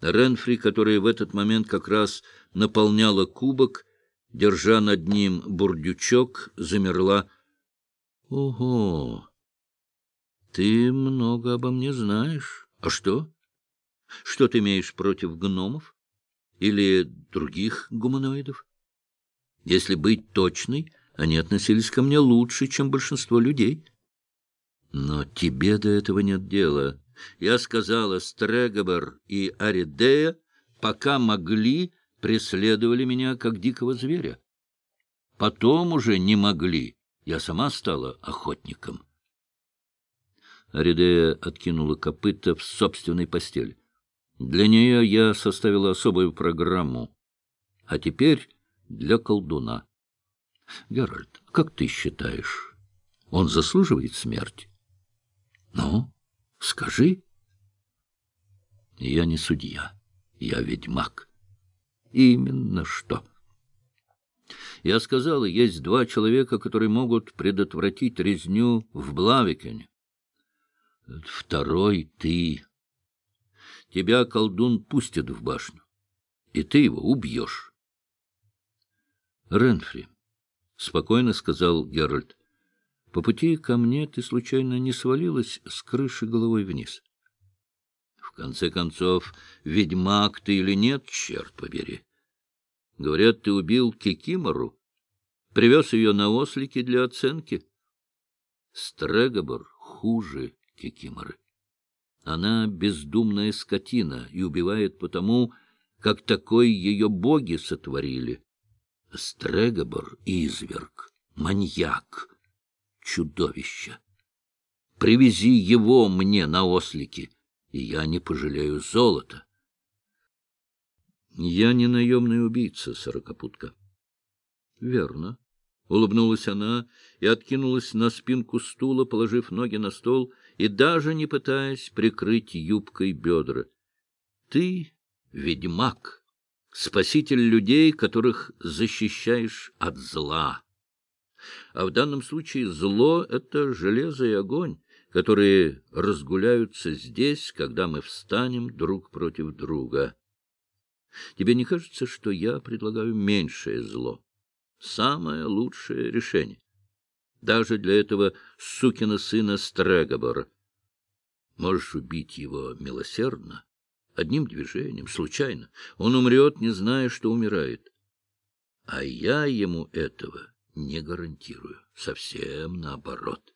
Ренфри, которая в этот момент как раз наполняла кубок, держа над ним бурдючок, замерла. — Ого! Ты много обо мне знаешь. А что? Что ты имеешь против гномов? Или других гуманоидов? Если быть точной, они относились ко мне лучше, чем большинство людей. Но тебе до этого нет дела. Я сказала, Стрегобер и Аридея, пока могли, преследовали меня, как дикого зверя. Потом уже не могли. Я сама стала охотником. Аридея откинула копыта в собственной постели. Для нее я составила особую программу. А теперь для колдуна. Геральт, как ты считаешь, он заслуживает смерти? Ну, скажи. Я не судья, я ведьмак. Именно что. Я сказала, есть два человека, которые могут предотвратить резню в Блавикене. Второй — ты. Тебя колдун пустит в башню, и ты его убьешь. Ренфри, — спокойно сказал Геральт, — по пути ко мне ты случайно не свалилась с крыши головой вниз? В конце концов, ведьмак ты или нет, черт побери. Говорят, ты убил Кикимору, привез ее на ослике для оценки. Стрегобор хуже Кикиморы. Она бездумная скотина и убивает потому, как такой ее боги сотворили. Стрегобор — изверг, маньяк, чудовище. Привези его мне на ослики, и я не пожалею золота. Я не наемный убийца, сорокопутка. Верно. Улыбнулась она и откинулась на спинку стула, положив ноги на стол и даже не пытаясь прикрыть юбкой бедра. Ты ведьмак, спаситель людей, которых защищаешь от зла. А в данном случае зло — это железо и огонь, которые разгуляются здесь, когда мы встанем друг против друга. Тебе не кажется, что я предлагаю меньшее зло? Самое лучшее решение даже для этого сукина сына Стрегобора. Можешь убить его милосердно, одним движением, случайно. Он умрет, не зная, что умирает. А я ему этого не гарантирую, совсем наоборот.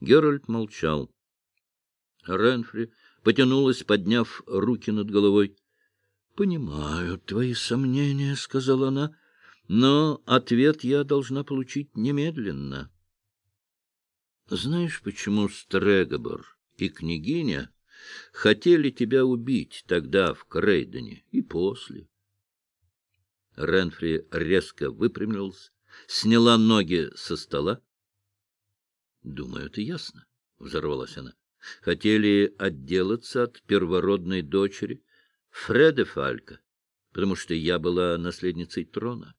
Геральт молчал. Ренфри потянулась, подняв руки над головой. — Понимаю твои сомнения, — сказала она, — но ответ я должна получить немедленно. Знаешь, почему Стрегобор и княгиня хотели тебя убить тогда в Крейдене и после? Ренфри резко выпрямился, сняла ноги со стола. — Думаю, это ясно, — взорвалась она. — Хотели отделаться от первородной дочери Фреде Фалька, потому что я была наследницей трона.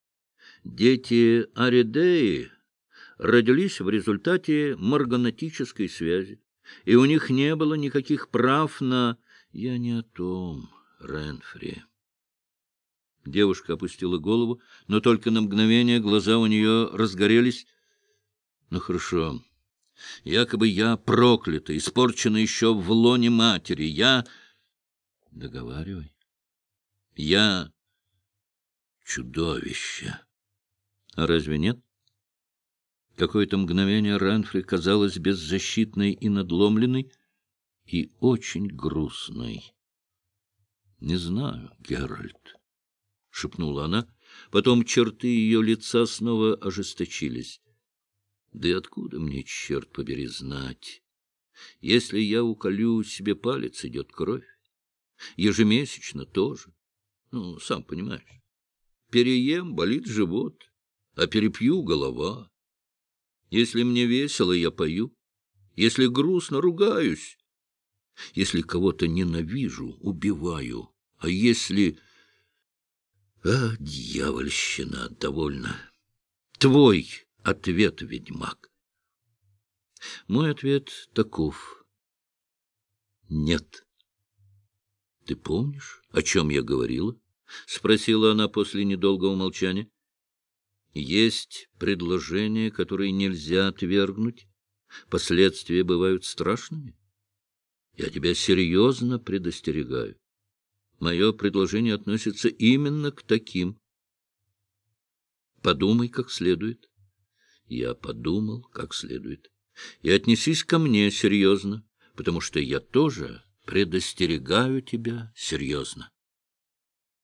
Дети Аридеи родились в результате марганатической связи, и у них не было никаких прав на... Я не о том, Ренфри. Девушка опустила голову, но только на мгновение глаза у нее разгорелись. Ну, хорошо. Якобы я проклята, испорчена еще в лоне матери. Я... Договаривай. Я чудовище. А разве нет? Какое-то мгновение Ранфри казалась беззащитной и надломленной, и очень грустной. — Не знаю, Геральт, — шепнула она. Потом черты ее лица снова ожесточились. — Да и откуда мне, черт побери, знать? Если я уколю себе палец, идет кровь. Ежемесячно тоже. Ну, сам понимаешь. Переем, болит живот а перепью — голова. Если мне весело, я пою. Если грустно, ругаюсь. Если кого-то ненавижу, убиваю. А если... А, дьявольщина, довольно. Твой ответ, ведьмак. Мой ответ таков. Нет. — Ты помнишь, о чем я говорила? — спросила она после недолгого молчания. — Есть предложения, которые нельзя отвергнуть. Последствия бывают страшными. Я тебя серьезно предостерегаю. Мое предложение относится именно к таким. Подумай как следует. Я подумал как следует. И отнесись ко мне серьезно, потому что я тоже предостерегаю тебя серьезно.